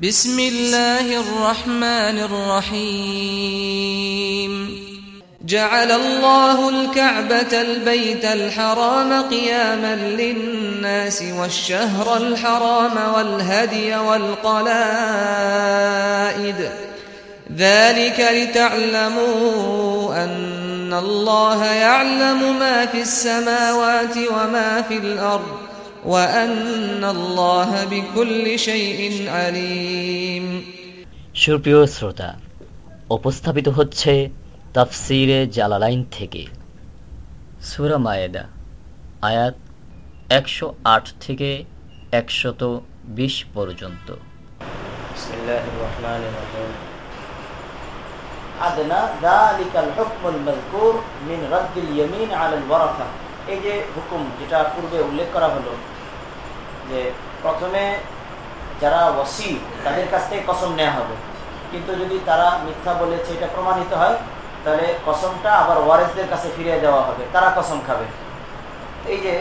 بسم الله الرحمن الرحيم. جعل الله الكعبة البيت الحرام قياما للناس والشهر الحرام والهدي والقلائد. ذلك لتعلموا أن الله يعلم ما في السماوات وما في الأرض. সুপ্রিয় শ্রোতা উপস্থাপিত হচ্ছে তাফসিরে জালালাইন থেকে। সুরা মায়েদা আয়াত একশো আট থেকে একশত বিশ পর্যন্ত। আদনা দালিকাল হুকমুল মিন রাদ্দিল ইয়ামিন আলাল এই যে হুকুম যেটা পূর্বে উল্লেখ করা হলো যে প্রথমে যারা ওসি তাদের কাছ থেকে কসম নেওয়া হবে। কিন্তু যদি তারা মিথ্যা বলেছে, এটা প্রমাণিত হয়, তাহলে কসমটা আবার ওয়ারেসদের কাছে ফিরিয়ে দেওয়া হবে। তারা কসম খাবে। এই যে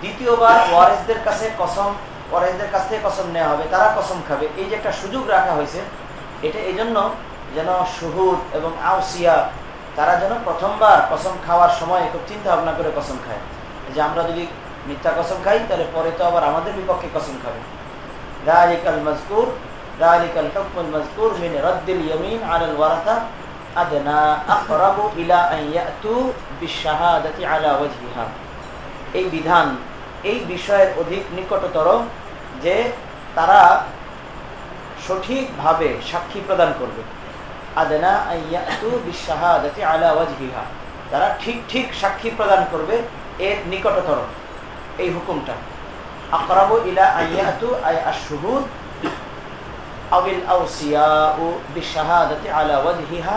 দ্বিতীয়বার ওয়ারেসদের কাছে কসম, ওয়ারেসদের কাছ থেকে কসম নেওয়া হবে, তারা কসম খাবে। এই যে একটা সুযোগ রাখা হয়েছে, এটা এই জন্য যেন সুহুদ এবং আউসিয়া, তারা যেন প্রথমবার কসম খাওয়ার সময় খুব চিন্তা ভাবনা করে কসম খায়। যে আমরা যদি মিথ্যা কসম খাই, তাহলে পরে তো আবার আমাদের বিপক্ষে কসম খাবে। রালিকাল মজকুর রালিকাল হুকমুল মজকুর রদ্দিল ইয়ামিন আলাল আদনা আকরাবু ইলা আন ইয়াতু আলা ওয়াজহিহা। এই বিধান, এই বিষয়ের অধিক নিকটতর যে তারা সঠিকভাবে সাক্ষী প্রদান করবে। আদনা আন ইয়াতু বিশাহাদাতি আলা ওয়াজহিহা। তারা ঠিক ঠিক সাক্ষী প্রদান করবে, এর নিকটতর। এই হুকুমটা। ইলা আই আলা ওয়াজহিহা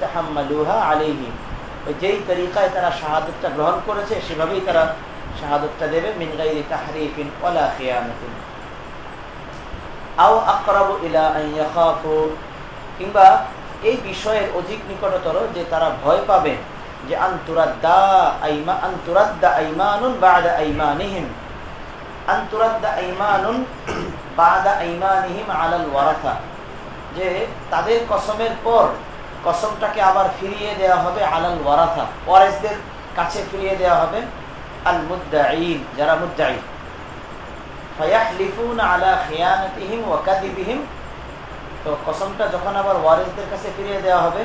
তাহাম্মালুহা আলাইহি। যেই তরিকায় তারা শাহাদতটা গ্রহণ করেছে, সেভাবেই তারা শাহাদতটা দেবে, মিন গাইরি তাহরিফিন ওয়ালা খিয়ানাতিন। আও আকরাবু ইলা আন কিংবা এই বিষয়ের অধিক নিকটতর যে তারা ভয় পাবে যে ওয়ারাথা যে তাদের কসমের পর কসমটাকে আবার ফিরিয়ে দেওয়া হবে আলাল ওয়ারাথা ওয়ারেসদের কাছে ফিরিয়ে দেওয়া হবে আল মুদ্দাঈন, যারা মুদ্দাঈ ফায়াহলিফুন আলা খিয়ানাতিহিম ওয়া কাযিবিহিম। তো কসমটা যখন আবার ওয়ারিসদের কাছে ফিরিয়ে দেওয়া হবে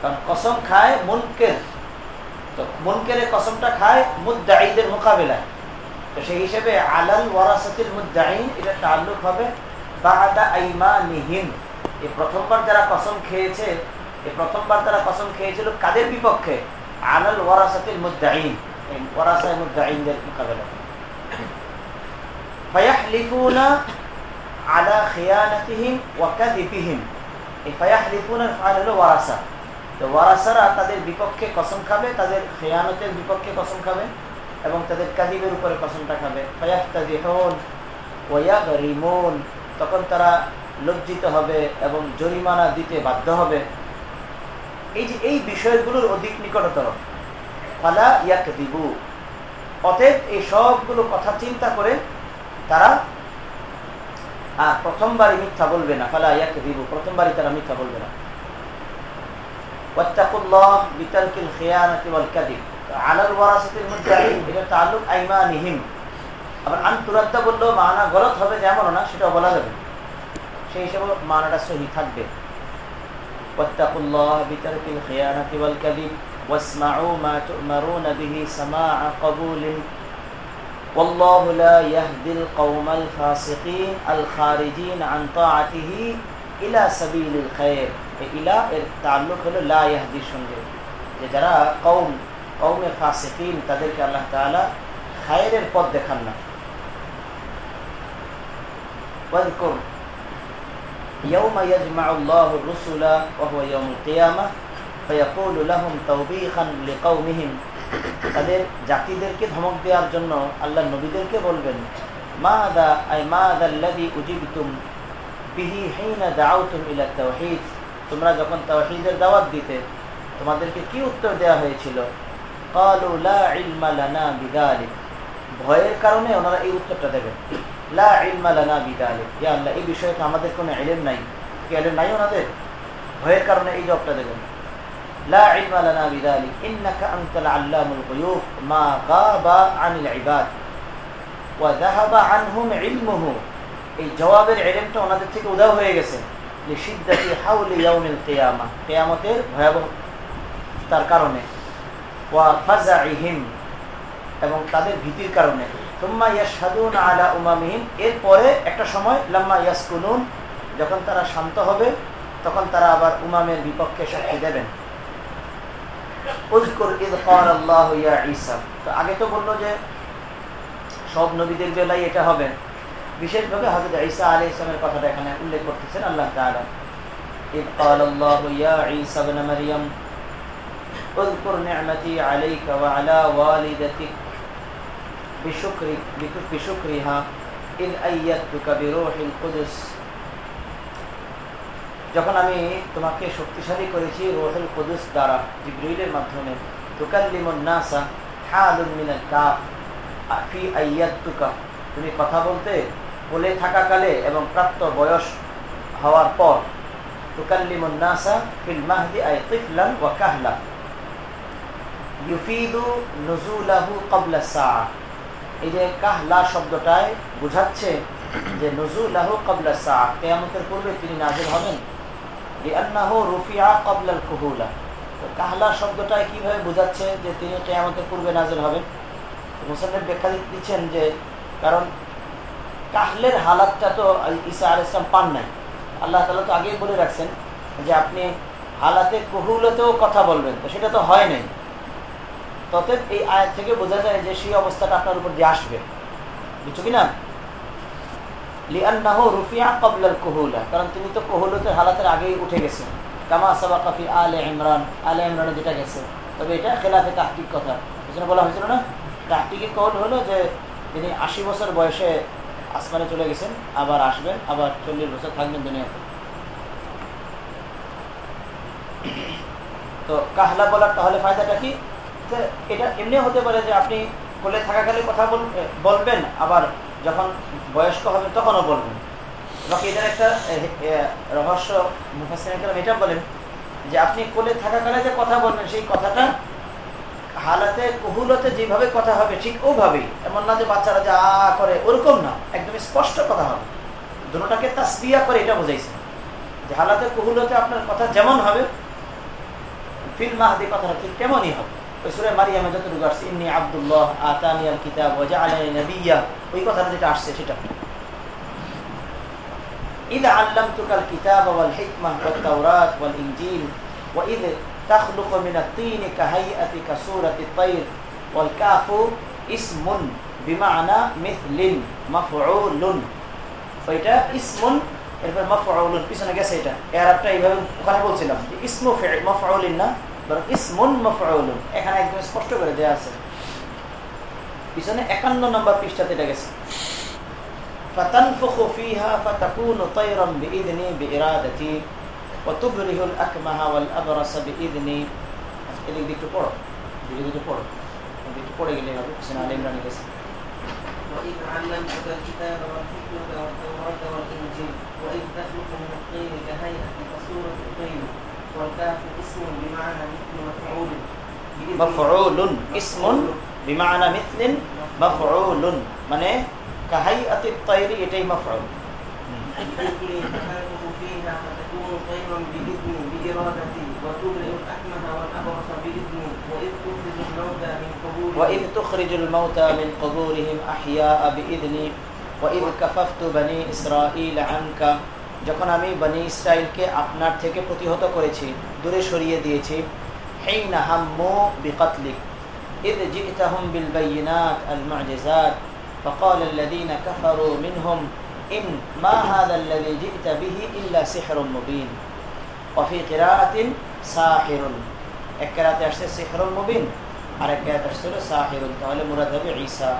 কারণ কসম খায় মুনকের। তো মুনকের কসমটা খায় মুদ্দাঈদের মোকাবেলায়। তো সেই হিসেবে আলাল ওয়ারাসাতিল মুদ্দাঈন এটা তাল্লুক হবে আইমানিহিম। এই প্রথমবার যারা কসম খেয়েছে, এই প্রথমবার তারা কসম খেয়েছিল কাদের বিপক্ষে? আলাল ওয়ারাসাতিল মুদ্দাঈন। ওয়ারাসায় তো ওয়ারাসারা তাদের বিপক্ষে কসম খাবে, তাদের খেয়ানতের বিপক্ষে কসম খাবে এবং তাদের কাদিবের উপরে কসমটা খাবে। রিমন তখন তারা লজ্জিত হবে এবং জরিমানা দিতে বাধ্য হবে। এই যে, এই বিষয়গুলোর অধিক নিকটতর। ফালা ইয়াক দিবু অতএব এই সবগুলো কথা চিন্তা করে তারা প্রথমবারই মিথ্যা বলবে না। ফালা ইয়াক দিবু প্রথমবারই তারা মিথ্যা বলবে না। واتقوا الله بترك الخيانة والكذب على الورثة المدعين এটা তাআল্লুক আইমানিহিম আবার আন তুরাদ্দা বললেও মানা গলত হবে যেমন না সেটা বলা যাবে সেই হিসেবে মানাটা সহি থাকবে واتقوا الله بترك الخيانة والكذب واسمعوا ما تؤمرون به سماع قبول والله لا يهدي القوم الفاسقين الخارجين عن طاعته إلى سبيل الخير ইলা এর তাল্লুক হলো লাহদির সঙ্গে যে যারা কৌম কৌমে ফাসিকিন তাদেরকে আল্লাহ তালা খায়ের পথ দেখান না واذكر يوم يجمع الله الرسل وهو يوم القيامة فيقول لهم توبيخا لقومهم তাদের জাতিদেরকে ধমক দেওয়ার জন্য আল্লাহ নবীদেরকে বলবেন মা দা আই মা দাল্লাদি উজিবতুম বিহি হিনা দাউতুম ইলা তাওহীদ তোমরা যখন তাহিদের দাওয়াত দিতে, তোমাদেরকে কি উত্তর দেয়া হয়েছিল? ভয়ের কারণে ওনারা এই উত্তরটা দেবেন। লা আল্লাহ, এই বিষয়ে তো আমাদের কোনো এলেম নাই। কি এলেম নাই ওনাদের? ভয়ের কারণে এই জবটা দেবেন। লা মা আনহুম এই জবাবের এলেমটা ওনাদের থেকে উধাও হয়ে গেছে। লিশিদ্দাতি হাউলি ইয়াউমিল কিয়ামা, কিয়ামতের ভয়াবহ তার কারণে। ওয়া ফাজাইহিম এবং তাদের ভীতির কারণে। সুম্মা ইয়াশহাদুনা আলা উমামিহিম, এরপরে একটা সময় লাম্মা ইয়াসকুনুন যখন তারা শান্ত হবে, তখন তারা আবার উমামের বিপক্ষে সাক্ষী দেবেন। আগে তো বলল যে, সব নবীদের বেলায় এটা হবে। বিশেষভাবে হজরত ঈসা আলী ইসলামের কথাটা এখানে উল্লেখ করতেছেন আল্লাহ তাআলা إذ قال الله يا عيسى ابن مريم اذكر نعمتي عليك وعلى والدتك بشكر بشكرها إذ أيدتك بروح القدس যখন আমি তোমাকে শক্তিশালী করেছি রোহেল কুদুস দ্বারা জিব্রিলের মাধ্যমে তুকাল্লিমুন নাসা হালুন মিনাল কাফ ফি আইয়াতুকা তুমি কথা বলতে বলে থাকাকালে এবং প্রাপ্ত বয়স হওয়ার পর কাহলা। এই যে কাহলা শব্দটায় যে পূর্বে তিনি নাযিল হবেন। কাহলা। শব্দটা কীভাবে বোঝাচ্ছে যে তিনি কেয়ামতের পূর্বে নাজেল হবেন? মুসান্নের ব্যাখ্যা দিচ্ছেন যে, কারণ কাহলের হালাতটা তো ঈসা আল ইসলাম পান নাই। আল্লাহ তালা তো আগেই বলে রাখছেন যে আপনি হালাতে কহুলতেও কথা বলবেন, তো সেটা তো হয় নাই। ততএব এই আয় থেকে বোঝা যায় যে সেই অবস্থাটা আপনার উপর দিয়ে আসবে। বুঝছ কিনা কারণ তিনি তো কহুলতের হালাতের আগেই উঠে গেছেন। কামা সাবা কাফি আলে ইমরান, আলে ইমরানে যেটা গেছে। তবে এটা খেলাফে তাহকিক কথা। বলা হয়েছিল না? তাহকিকে কল হলো যে তিনি আশি বছর বয়সে আসমানে চলে গেছেন, আবার আসবেন, আবার চল্লিশ বছর থাকবেন দুনিয়াতে। তো কাহলা বলার তাহলে ফায়দাটা কি? এটা এমনি হতে পারে যে আপনি কোলে থাকাকালে কথা বলবেন, আবার যখন বয়স্ক হবে তখনও বলবেন। বাকি এটার একটা রহস্য মুফাসিন এটা বলেন যে আপনি কোলে থাকাকালে যে কথা বলবেন, সেই কথাটা হালাতে কহুলতে যেভাবে কথা হবে ঠিক ওভাবেই এমন না যে বাচ্চারা যা আ করে ওরকম না একদম স্পষ্ট কথা হবে দুটাকে তাসবিয়া করে এটা বোঝাইছে যে হালাতে কহুলতে আপনার কথা যেমন হবে ফিল মাহাদি কথাটা ঠিক তেমনই হবে ওই সুরে মারিয়ামে যতটুকু আসছে ইন্নি আব্দুল্লাহ আতানি আল কিতাব ওয়াজআলানি নাবিয়্যা ওই কথাটা যেটা আসছে সেটা إذ علمتك الكتاب والحكمة والتوراة والإنجيل وإذ تخلق من الطين كهيئة كسورة الطير والكاف اسم بمعنى مثل مفعول فإذا اسم এরপর মাফউলুন পিছনে গেছে এটা এরাবটা এইভাবে ওখানে বলছিলাম যে ইসমু ফি'ল মাফউলিন না বরং ইসমুন মাফউলুন এখানে একদম স্পষ্ট করে দেয়া আছে পিছনে 51 নম্বর পৃষ্ঠাতে এটা গেছে فتنفخ فيها فتكون طيرا بإذني بإرادتي وتبره الأكمه والأبرص بإذني এদিক দিয়ে একটু পড়ো দিকে দিকে পড়ো একটু পড়ে গেলে হবে পিছনে আলে ইমরান গেছে وإذ علمتك الكتاب والحكمة والتوراة والإنجيل وإذ تخلق من الطين كهيئة كصورة الطير والكاف اسم بمعنى مثل مفعول مفعول اسم بمعنى مثل مفعول মানে كهيئة الطير এটাই مفعول بإذني تهاجم فيها فتكون طيرا بإذني بإرادتي وتبرئ الأكمه والأبرص بإذني وإذ تخرج الموتى من قبورهم وإذ تخرج الموتى من قبورهم أحياء بإذني وإذ كففت بني إسرائيل عنك যখন আমি বনি ইসরায়েলকে আপনার থেকে প্রতিহত করেছি দূরে সরিয়ে দিয়েছি حين هموا بقتلك إذ جئتهم بالبينات المعجزات فقال الذين كفروا منهم ইন মা হাদাল্লাযী জি'তা বিহি ইল্লা সিহরুম মুবিন ওয়া ফি কিরাআতিন সাহিরুন এক কিরাআতে আসছে সিহরুম মুবিন আর এক কিরাআতে আসছে সাহিরুন তাহলে মুরাদ হবে ঈসা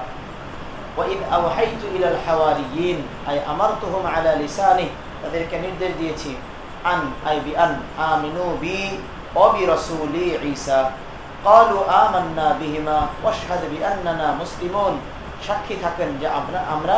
وإذ أوحيت إلى الحواريين أي أمرتهم على لسانه তাদেরকে নির্দেশ দিয়েছি আন আই বি আন আমিনু বি وبرسولي عيسى قالوا آمنا بهما واشهد بأننا مسلمون সাক্ষী থাকেন যে আমরা আমরা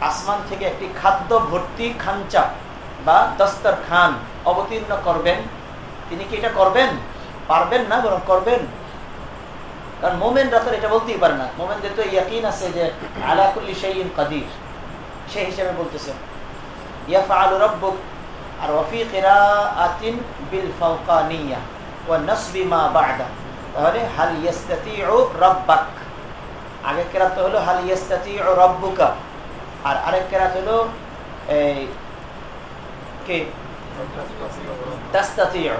আসমান থেকে একটি খাদ্য ভর্তি খাঞ্চা বা দস্তর খান অবতীর্ণ করবেন। তিনি কি এটা করবেন? পারবেন না বরং করবেন। কারণ মোমেনরা তো এটা বলতেই পারে না। মোমেনদের তো ইয়াকিন আছে যে আলাকুল্লি শাইইন কাদির। সেই হিসেবে বলতেছেন ইয়াফআলু রাব্বুক আর ওয়াফি কিরাআতিন বিল ফাওকানিয়া ওয়া নাসবি মা বা'দা। তাহলে, হাল ইয়াস্তাতিউ রাব্বাক। আগে কেরাত হলো, হাল ইয়াস্তাতিউ রাব্বুকা। আর আরেক কেরাত হলো এই কে তাস্তাতিউ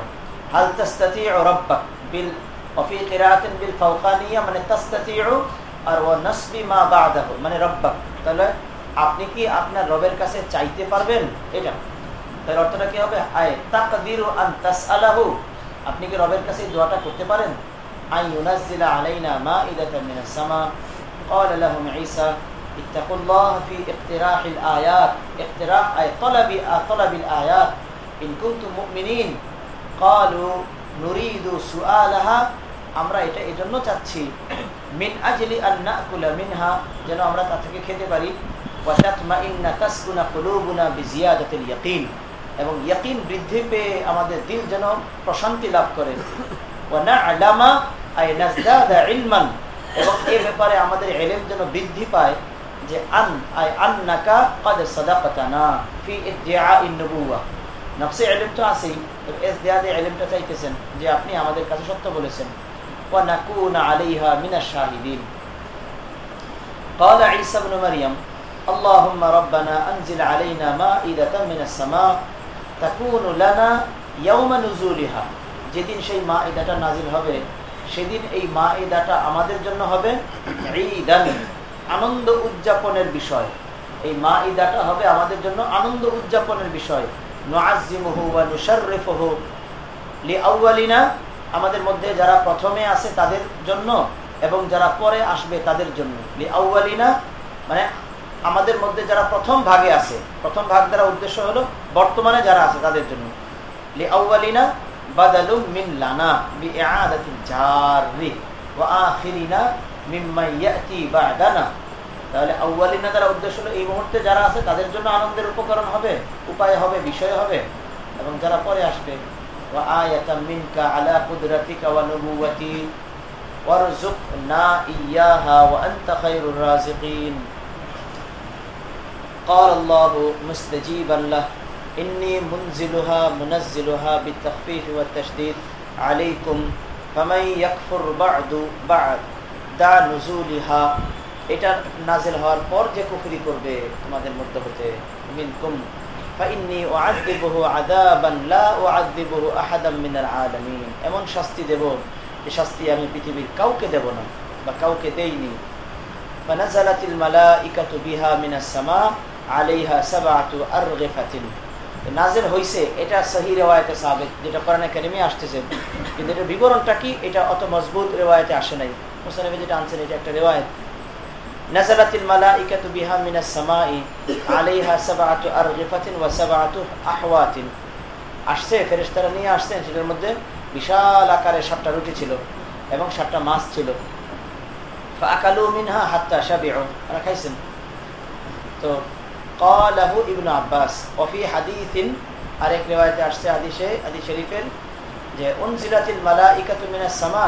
হাল তাস্তাতিউ রাব্বাক বিল وفي قراءة بالفوقانية মানে تستطيع আর ও নসবি মা বাদাহু মানে রব্বাক তাহলে আপনি কি আপনার রবের কাছে চাইতে পারবেন এটা তাহলে অর্থটা কি হবে আয় তাকদিরু আন তাসআলাহু আপনি কি রবের কাছে দোয়াটা করতে পারেন আই ইউনাজ্জিলা আলাইনা মাইদাতাম মিনাস সামা قال لهم عيسى اتقوا الله في اقتراح الآيات اقتراح أي طلب طلب الآيات إن كنتم مؤمنين قالوا نريد سؤالها আমরা এটা এই জন্য চাচ্ছি মিন আজলি আন্না কুলা মিনহা যেন আমরা তা থেকে খেতে পারি এবং ইয়াকিন বৃদ্ধি পেয়ে আমাদের দিল যেন প্রশান্তি লাভ করে এবং এ ব্যাপারে আমাদের এলেম যেন বৃদ্ধি পায় যে আন আই আন্নাকা কদ সাদাকাতানা ফি ইদ্দিআইন নবুওয়া নফসে এলেম তো আছেই এস দেয়াদে এলেমটা চাইতেছেন যে আপনি আমাদের কাছে সত্য বলেছেন ونكون عليها من الشاهدين قال عيسى بن مريم اللهم ربنا أنزل علينا مائدة من السماء تكون لنا يوم نزولها যেদিন সেই মাইদাটা নাজিল হবে সেদিন এই মাইদাটা আমাদের জন্য হবে ঈদান আনন্দ উদযাপনের বিষয়। এই মাইদাটা হবে আমাদের জন্য আনন্দ উদযাপনের বিষয়। আমাদের মধ্যে যারা প্রথমে আছে তাদের জন্য এবং যারা পরে আসবে তাদের জন্য। আউ্বালিনা মানে আমাদের মধ্যে যারা প্রথম ভাগে আছে, প্রথম ভাগ দ্বারা উদ্দেশ্য হলো বর্তমানে যারা আছে তাদের জন্য। লি আউ্বালিনা বাদালুম মিন লানা বি ইআদাতিল জারি, ওয়া আখিরিনা মিম্মা ইয়াতি বাদানা তাহলে আউ্বালিনা দ্বারা উদ্দেশ্য হলো এই মুহূর্তে যারা আছে তাদের জন্য আনন্দের উপকরণ হবে উপায় হবে বিষয় হবে এবং যারা পরে আসবে وآية منك على قدرتك ونبوتي وارزقنا إياها وأنت خير الرازقين قال الله مستجيبا له إني منزلها منزلها بالتخفيف والتشديد عليكم فمن يكفر بعد بعد বাদা নজুলিহা, এটা নাজিল হওয়ার পর যে কুফরি করবে তোমাদের মধ্যে হতে, মিনকুম। এমন শাস্তি দেব, যে শাস্তি আমি পৃথিবীর কাউকে দেব না, বা কাউকে দেইনি। ফানাজালাতিল মালাইকাতু বিহা মিনাস সামা, আলাইহা সাবাতু আরগিফাতিন। নাজিল হইছে, এটা সহি রেওয়ায়তে সাবেক যেটা কোরআন একাডেমি আসতেছে। কিন্তু এটা বিবরণটা কি? এটা অত মজবুত রেওয়ায়তে আসে নাই। মুসানবী যেটা আনছেন এটা একটা রেওয়ায়ত نزلت الملائكة بها من السماء عليها سبعة أرغفة وسبعة أحوات আসছে ফেরেশতারা নিয়ে আসছেন সেটার মধ্যে বিশাল আকারে সাতটা রুটি ছিল এবং সাতটা মাছ ছিল ফাকালু মিনহা হাত্তা শাবিউ ওরা খাইছেন তো قاله ابن عباس وفي حديث আরেক রিওয়ায়াতে আসছে হাদিসে হাদিস শরীফের যে উনজিলাতিল মালাইকাতু মিনাস সামা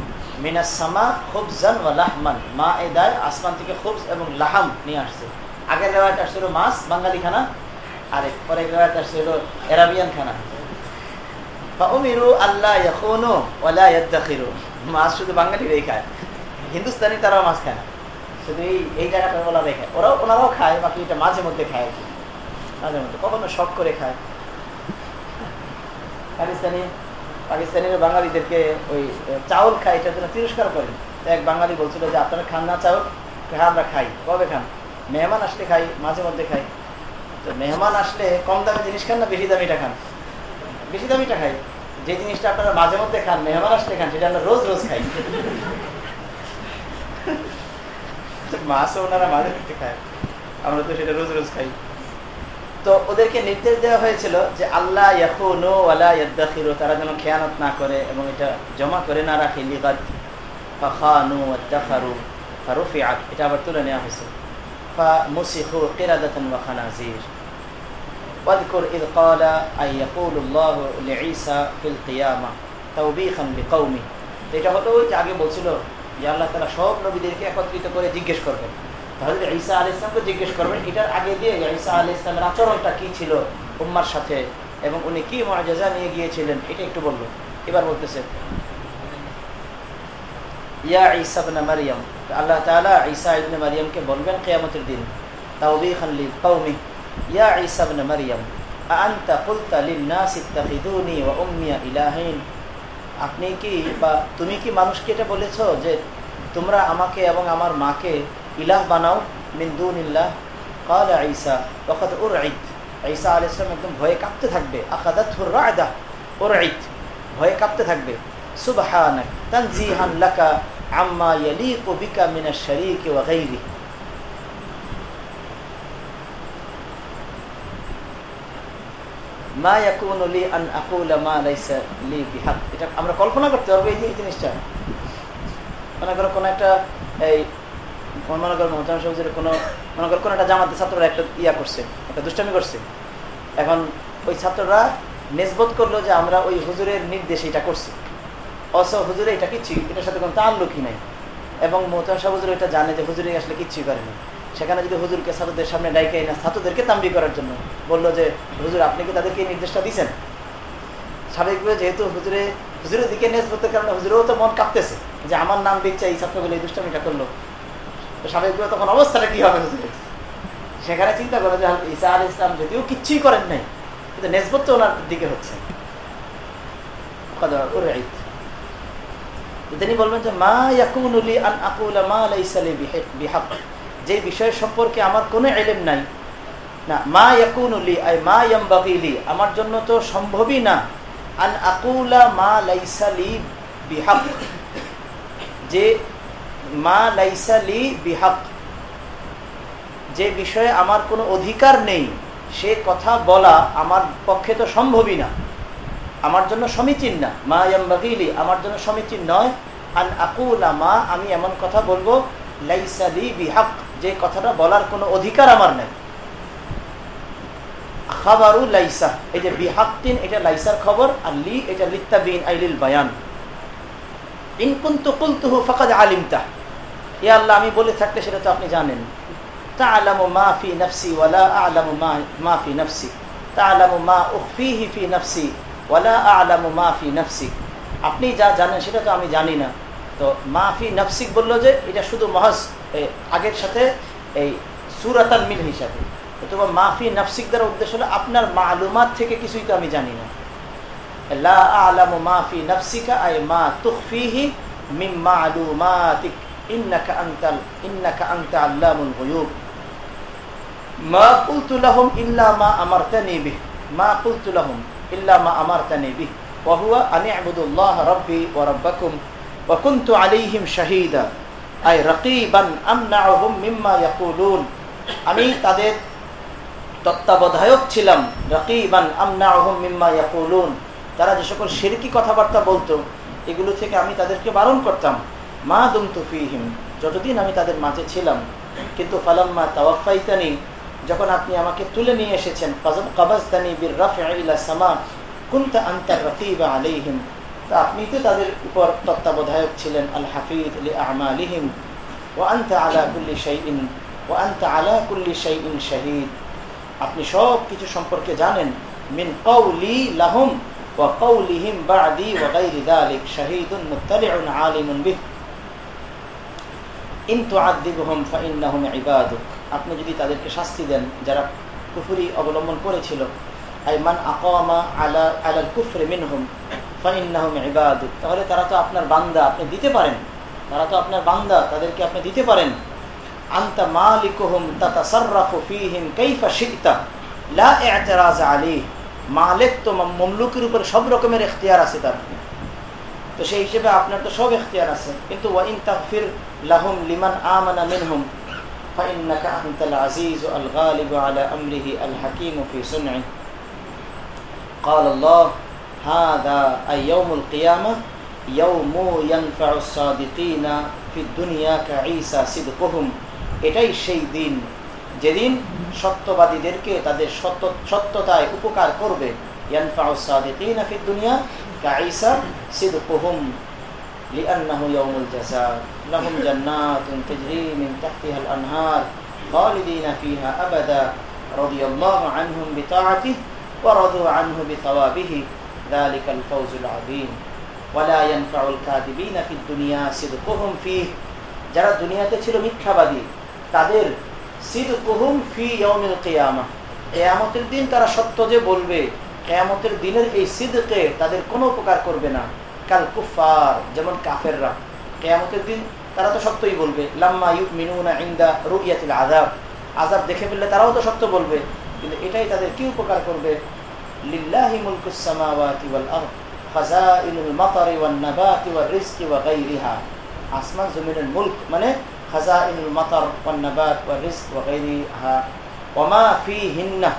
মা এদায় আসমান থেকে খুবজ এবং লাহাম নিয়ে আসছে। আগের আসছিল মাছ, বাঙালি খানা। আর পরের আসছিল এরাবিয়ান খানা। মাছ শুধু খায়। হিন্দুস্তানি তারাও মাছ খায় না। শুধু এই জায়গাটা রেখে ওরাও ওনারাও খায়, বাকি এটা মাঝে মধ্যে খায় আর কি। মাঝে মধ্যে। কখনো শখ করে খায়। পাকিস্তানি পাকিস্তানিরা বাঙালিদেরকে ওই চাউল খায়, এটার জন্য তিরস্কার করেন এক বাঙালি বলছিল যে, আপনারা খান না চাউল হ্যাঁ আমরা খাই। কবে খান? মেহমান আসলে খাই মাঝে মধ্যে খাই তো মেহমান আসলে কম দামি জিনিস খান না বেশি দামিটা খান? বেশি দামিটা খাই যে জিনিসটা আপনারা মাঝে মধ্যে খান, মেহমান আসলে খান, সেটা আমরা রোজ রোজ খাই। মাছও ওনারা মাঝে মধ্যে খায়। আমরা তো সেটা রোজ রোজ খাই। তো ওদেরকে নির্দেশ দেওয়া হয়েছিল যে আল্লাহ ইয়াকুনো ওয়ালা ইয়াদ্দাখিরু তারা যেন খেয়ানত না করে এবং এটা জমা করে না রাখে লিগাত ফাখানু ওয়াদ্দাখারু ফারুফিআত এটা আবার তুলে নেওয়া হয়েছে فمسخوا قردة وخنازير واذكر إذ قال أن يقول الله لعيسى في القيامة توبيخا لقومه এটা হলো ওই যে আগে বলছিল যে আল্লাহ তারা সব নবীদেরকে একত্রিত করে জিজ্ঞেস করবেন তাহলে ঈসা আলি ইসলামকে জিজ্ঞেস করবেন, এটার আগে দিয়ে ঈসা আলি ইসলামের আচরণটা কি ছিল উম্মার সাথে এবং উনি কি মর্যাদা নিয়ে গিয়েছিলেন, এটা একটু বলল এবার বলতেছে, ইয়া ঈসা ইবনে মারইয়াম আল্লাহ তাআলা ঈসা ইবনে মারইয়ামকে বলবেন কিয়ামতের দিন, তাওবীখান লিল কওমি, ইয়া ঈসা ইবনে মারইয়াম কুলতা লিন ইত্তাখিদুনি ওয়া উম্মি ইলাহাইন আপনি কি বা তুমি কি মানুষকে এটা বলেছ যে তোমরা আমাকে এবং আমার মাকে ইলাহ বানাও মিন দুনিল্লাহ। ক্বালা ঈসা, ওয়াকাদ উরঈদ। ঈসা আলাইহিস সালাম একদম ভয়ে কাঁপতে থাকবে। আকাদাতহু রা'দা, উরঈদ। ভয়ে কাঁপতে থাকবে। সুবহানাক, তানজিহান লাকা আম্মা ইয়ালিকু বিকা মিনাশ শারীকি ওয়া গায়রি মা ইয়াকুনু লি আন আকুলা মা লাইসা লি বিহাক। এটা আমরা কল্পনা করতে পারব এই এই জিনিসটা। মনে করো কোনো একটা এই মনে করো মোহতাম সবজির কোনো, মনে করো কোনো একটা জামাতে ছাত্ররা একটা ইয়া করছে, একটা দুষ্টামি করছে। এখন ওই ছাত্ররা নেসবত করল যে আমরা ওই হুজুরের নির্দেশে এটা করছি। অস হুজুরে এটা কিচ্ছু এটার সাথে কোনো তাল্লুকই নাই। এবং মোহতাম সাহ হুজুর এটা জানে যে হুজুরে আসলে কিচ্ছুই করেনি সেখানে যদি হুজুরকে ছাত্রদের সামনে ডাইকে না, ছাত্রদেরকে তাম্বি করার জন্য বলল যে, হুজুর, আপনি কি তাদেরকে নির্দেশটা দিচ্ছেন স্বাভাবিকভাবে যেহেতু হুজুরে, হুজুরের দিকে নেসবতের কারণে হুজুরেও তো মন কাঁপতেছে যে আমার নাম দিচ্ছে এই ছাত্রগুলো এই দুষ্টামিটা করল। তখন অবস্থাটা কি হবে সেখানে চিন্তা করো যে, আল ইসলাম যদিও কিচ্ছুই করেন নাই, কিন্তু নেসবত তো ওনার দিকে হচ্ছে। তিনি বলবেন যে, মা যে বিষয় সম্পর্কে আমার কোনো এলেম নাই। না, মা ইয়াকুনুলি আই মা ইয়ামবাগিলি আমার জন্য তো সম্ভবই না। আন আকুলা মা লাইসালি বিহাক। যে মা লাইসালি বিহাক। যে বিষয়ে আমার কোনো অধিকার নেই, সে কথা বলা আমার পক্ষে তো সম্ভবই না। আমার জন্য সমীচীন না। মা ইয়ামবাগিলি আমার জন্য সমীচীন নয়। আন আকুলা মা, আমি এমন কথা বলব লাইসালি বিহাক, যে কথাটা বলার কোনো অধিকার আমার নেই। খাবারু লাইসা, এই যে বিহাক্তিন এটা লাইসার খবর, আর লি, এটা লিত্তাবিন আইলিল বায়ান। ইনকুন্তু কুলতুহু ফাকাদ আলিমতা। ইয়া আল্লাহ, আমি বলে থাকলে সেটা তো আপনি জানেন। তাআলামু মা ফি নাফসি ওয়ালা আ'লামু মা মা ফি নাফসি। তাআলামু মা উখফিহি ফি নাফসি ওয়ালা আ'লামু মা ফি নাফসি। আপনি যা জানেন সেটা তো আমি জানি না। তো মাফি নফসিক বলল যে, এটা শুধু মহজ আগের সাথে এই সুরাতান মিল হিসাবে। অথবা মাফি নফসিক দ্বারা উদ্দেশ্য হলো আপনার মালুমাত থেকে কিছুই তো আমি জানি না। লা আলামু মাফি নফসিকা আই মা তুখফিহি মিম মালুমাতিক। আমি তাদের তত্ত্বাবধায়ক ছিলাম। রাকিবান তারা যে সকল শিরকি কথাবার্তা বলতো, এগুলো থেকে আমি তাদেরকে বারণ করতাম। মা দুম তুফিহিম, যতদিন আমি তাদের মাঝে ছিলাম, কিন্তু ফালাম্মা তাওয়াফাইতানি, যখন আপনি আমাকে তুলে নিয়ে এসেছেন কাবাজতানি বীর রাফিলা সামা, কুনতা আন্তার রাকিবা আলিহিম তা আপনি তো তাদের উপর তত্ত্বাবধায়ক ছিলেন, আল হাফিজ লি আমালিহিম ও আন্তা আলা কুল্লি শাইইন ও আন্তা আলা কুল্লি শাইইন শাহিদ। আপনি সব কিছু সম্পর্কে জানেন, মিন কওলি লাহুম, ওয়া কওলিহিম বাদি, ওয়া গায়রি যালিক শাহীদুন মুত্তালিউন আলিমুন বিহ ইন তুআযিবহুম ফাইন্নাহুম ইবাদুক। আপনি যদি তাদেরকে শাস্তি দেন, যারা কুফরি অবলম্বন করেছিল, আই মান আকামা আলা, আলাল কুফরি মিনহুম ফাইন্নাহুম ইবাদুক। তাহলে তারা তো আপনার বান্দা, আপনি দিতে পারেন। তারা তো আপনার বান্দা, তাদেরকে আপনি দিতে পারেন। আন্তা মালিকুহুম তাতাসাররাফু ফীহিম কাইফা শি'তা। লা ই'তিরাজ আলাইহি। মালিক তো মমলুকের উপর সব রকমের এখতিয়ার আছে তার। তো সেই হিসেবে আপনার তো সব ইখতিয়ার আছে কিন্তু ওয়াইন তাগফির লাহুম লিমান আমানা মিনহুম فإنك أنت العزيز الغالب على أمره الحكيم في صنعه قال الله هذا أي يوم القيامة يوم ينفع الصادقين في الدنيا كعيسى صدقهم এটাই সেই দিন যেদিন সত্যবাদীদেরকে তাদের সত্য সত্যতায় উপকার করবে ينفع الصادقين في الدنيا كعيسى صدقهم لأنه يوم الجزاء لهم جنات تجري من تحتها الأنهار خالدين فيها أبدا رضي الله عنهم بطاعته ورضوا عنه بثوابه ذلك الفوز العظيم ولا ينفع الكاذبين في الدنيا صدقهم فيه যারা দুনিয়াতে ছিল মিথ্যাবাদী তাদের সিদকুহুম ফি ইয়াউমিল কিয়ামা কিয়ামতের দিন তারা সত্য যে বলবে কিয়ামতের দিনের এই সিদকে তাদের কোনো উপকার করবে না। কাল কুফার যেমন কাফেররা। কেয়ামতের দিন তারা তো সত্যই বলবে, লাম্মা ইউমিনুনা ইনদা রুইয়াতিল আযাব। আযাব দেখে ফেললে তারাও তো সত্য বলবে। কিন্তু এটাই তাদের কি উপকার করবে? লিল্লাহি মুলকুস সামাওয়াতি ওয়াল আরদ, খাযাইনুল মাতারি ওয়ান নাবাতি ওয়ার রিজকি ওয়া গায়রিহা আসমান জমিনের মুলক মানে খাযাইনুল মাতার ওয়ান নাবাত ওয়ার রিজক ওয়া গায়রিহা ওমা ফীহিন্না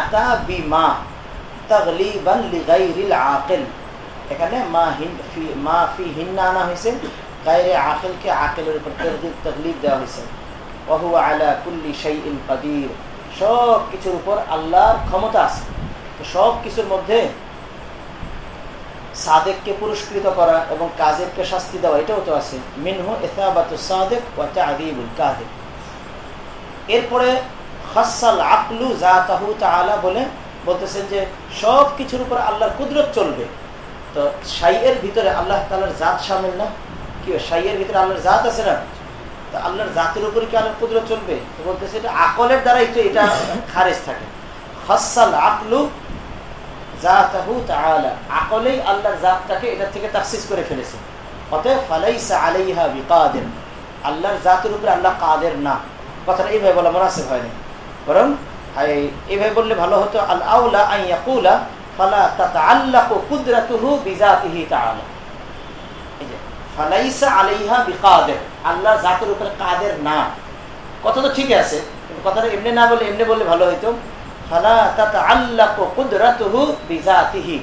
আতা বিমা তাগলিবান লিগাইরিল এখানে মা হিন মা ফি হিন্না আনা হয়েছে। আকিলের উপর তকলিফ দেওয়া হয়েছে। আলা কুল্লি সব কিছুর উপর আল্লাহর ক্ষমতা আছে। তো সব কিছুর মধ্যে সাদেককে পুরস্কৃত করা এবং কাজেরকে শাস্তি দেওয়া, এটাও তো আছে। মিনহু এসাবাত সাদেক ওয়া তাদিবুল কাদেক এরপরে বলে, বলতেছেন যে সব কিছুর উপর আল্লাহর কুদরত চলবে। তো সাইয়ের ভিতরে আল্লাহ তালার জাত সামিল না? কি সাইয়ের ভিতরে আল্লাহর জাত আছে না? তো আল্লাহর জাতের উপরে কি আল্লাহর কুদরত চলবে? তো বলতেছে এটা আকলের দ্বারাই তো এটা খারেজ থাকে। আকলু আকলেই আল্লাহর জাতটাকে এটা থেকে তাকসিস করে ফেলেছে। আল্লাহর জাতের উপরে আল্লাহ কাদের না? কথাটা এইভাবে বলা মনাসিব হয়নি। বরং এইভাবে বললে ভালো হতো আউলা ফালা কুদরাতুহু বিজাতিহি আল্লাহ জাতের উপরে কাদের না। কথা তো ঠিক আছে, কিন্তু কথাটা এমনি না বলে এমনি বললে ভালো হইতো। ফালা বিজাতিহি।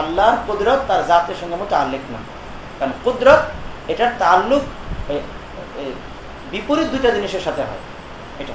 আল্লাহর কুদরত তার জাতের সঙ্গে মতো আল্লেখ না। কারণ কুদরত, এটার তাল্লুক বিপরীত দুইটা জিনিসের সাথে হয়। এটা।